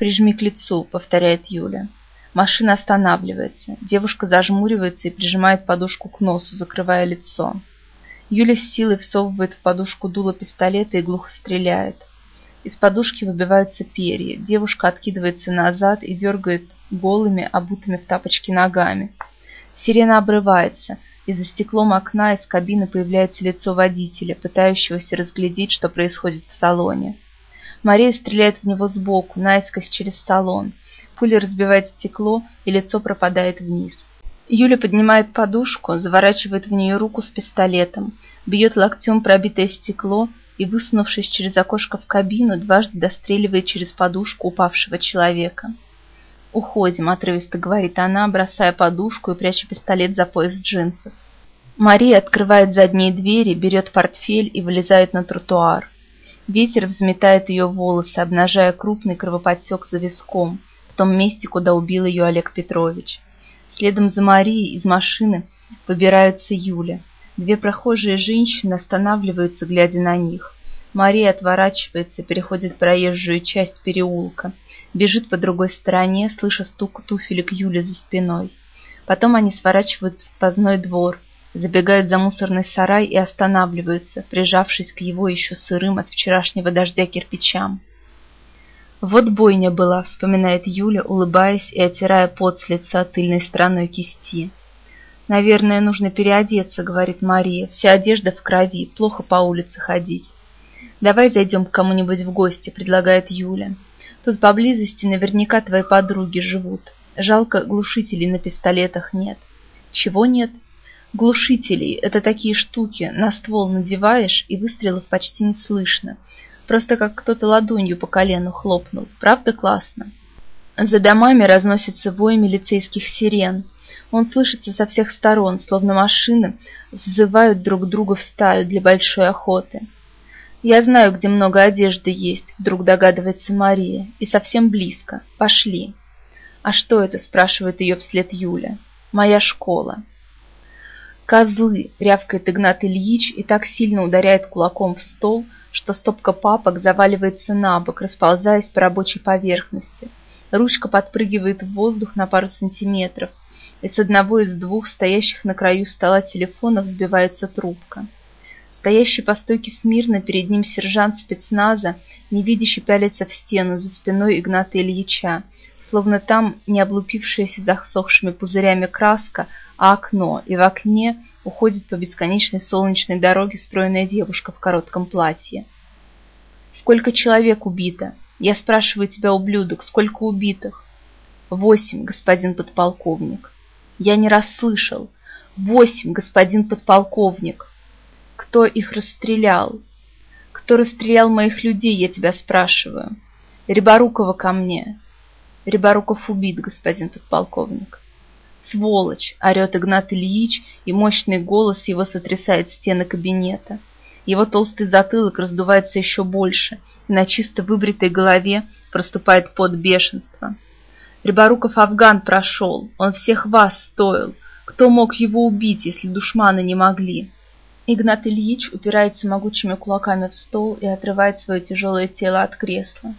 «Прижми к лицу», — повторяет Юля. Машина останавливается. Девушка зажмуривается и прижимает подушку к носу, закрывая лицо. Юля с силой всовывает в подушку дуло пистолета и глухо стреляет. Из подушки выбиваются перья. Девушка откидывается назад и дергает голыми, обутыми в тапочки ногами. Сирена обрывается. И за стеклом окна из кабины появляется лицо водителя, пытающегося разглядеть, что происходит в салоне. Мария стреляет в него сбоку, наискось через салон. Пуля разбивает стекло, и лицо пропадает вниз. Юля поднимает подушку, заворачивает в нее руку с пистолетом, бьет локтем пробитое стекло и, высунувшись через окошко в кабину, дважды достреливает через подушку упавшего человека. «Уходим», — отрывисто говорит она, бросая подушку и пряча пистолет за пояс джинсов. Мария открывает задние двери, берет портфель и вылезает на тротуар. Ветер взметает ее волосы, обнажая крупный кровоподтек за виском, в том месте, куда убил ее Олег Петрович. Следом за Марией из машины выбираются Юля. Две прохожие женщины останавливаются, глядя на них. Мария отворачивается, переходит проезжую часть переулка, бежит по другой стороне, слыша стук туфелек Юли за спиной. Потом они сворачивают в сквозной двор – забегают за мусорный сарай и останавливаются, прижавшись к его еще сырым от вчерашнего дождя кирпичам. «Вот бойня была», — вспоминает Юля, улыбаясь и отирая пот с лица тыльной стороной кисти. «Наверное, нужно переодеться», — говорит Мария. «Вся одежда в крови, плохо по улице ходить». «Давай зайдем к кому-нибудь в гости», — предлагает Юля. «Тут поблизости наверняка твои подруги живут. Жалко, глушителей на пистолетах нет». «Чего нет?» Глушителей – это такие штуки, на ствол надеваешь, и выстрелов почти не слышно. Просто как кто-то ладонью по колену хлопнул. Правда классно? За домами разносится вой милицейских сирен. Он слышится со всех сторон, словно машины сзывают друг друга в стаю для большой охоты. «Я знаю, где много одежды есть», — вдруг догадывается Мария. «И совсем близко. Пошли». «А что это?» — спрашивает ее вслед Юля. «Моя школа». «Козлы!» — рявкает Игнат Ильич и так сильно ударяет кулаком в стол, что стопка папок заваливается на бок, расползаясь по рабочей поверхности. Ручка подпрыгивает в воздух на пару сантиметров, и с одного из двух стоящих на краю стола телефонов сбивается трубка. Стоящий по стойке смирно перед ним сержант спецназа, невидяще пялится в стену за спиной Игната Ильича, словно там не облупившаяся засохшими пузырями краска, а окно, и в окне уходит по бесконечной солнечной дороге стройная девушка в коротком платье. «Сколько человек убито? Я спрашиваю тебя, ублюдок, сколько убитых?» «Восемь, господин подполковник». «Я не расслышал. Восемь, господин подполковник». «Кто их расстрелял?» «Кто расстрелял моих людей, я тебя спрашиваю?» «Ряборукова ко мне». Ряборуков убит, господин подполковник. Сволочь! орет Игнат Ильич, и мощный голос его сотрясает стены кабинета. Его толстый затылок раздувается еще больше, и на чисто выбритой голове проступает под бешенства. Ряборуков Афган прошел, он всех вас стоил. Кто мог его убить, если душманы не могли? Игнат Ильич упирается могучими кулаками в стол и отрывает свое тяжелое тело от кресла.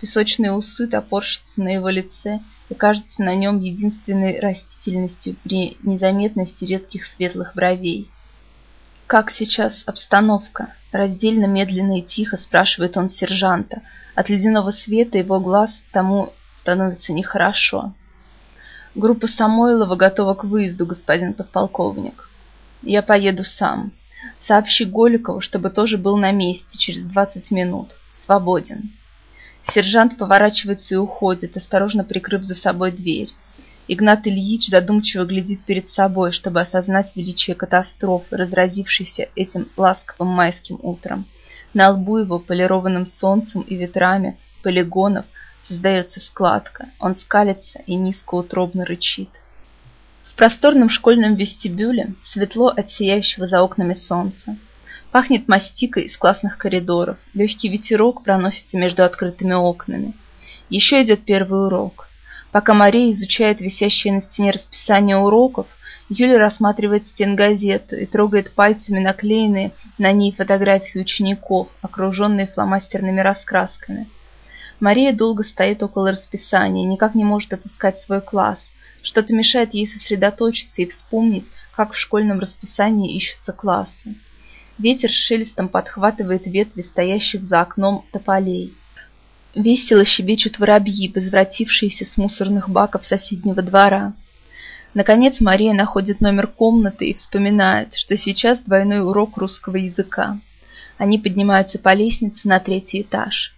Песочные усы топорщатся на его лице и кажется на нем единственной растительностью при незаметности редких светлых бровей. «Как сейчас обстановка?» Раздельно, медленно и тихо спрашивает он сержанта. От ледяного света его глаз тому становится нехорошо. «Группа Самойлова готова к выезду, господин подполковник. Я поеду сам. Сообщи Голикову, чтобы тоже был на месте через двадцать минут. Свободен». Сержант поворачивается и уходит, осторожно прикрыв за собой дверь. Игнат Ильич задумчиво глядит перед собой, чтобы осознать величие катастрофы, разразившейся этим ласковым майским утром. На лбу его, полированным солнцем и ветрами полигонов, создается складка. Он скалится и низко утробно рычит. В просторном школьном вестибюле светло от сияющего за окнами солнца. Пахнет мастикой из классных коридоров. Легкий ветерок проносится между открытыми окнами. Еще идет первый урок. Пока Мария изучает висящее на стене расписание уроков, Юля рассматривает стенгазету и трогает пальцами наклеенные на ней фотографии учеников, окруженные фломастерными раскрасками. Мария долго стоит около расписания, никак не может отыскать свой класс. Что-то мешает ей сосредоточиться и вспомнить, как в школьном расписании ищутся классы. Ветер с шелестом подхватывает ветви стоящих за окном тополей. Весело щебечут воробьи, возвратившиеся с мусорных баков соседнего двора. Наконец Мария находит номер комнаты и вспоминает, что сейчас двойной урок русского языка. Они поднимаются по лестнице на третий этаж.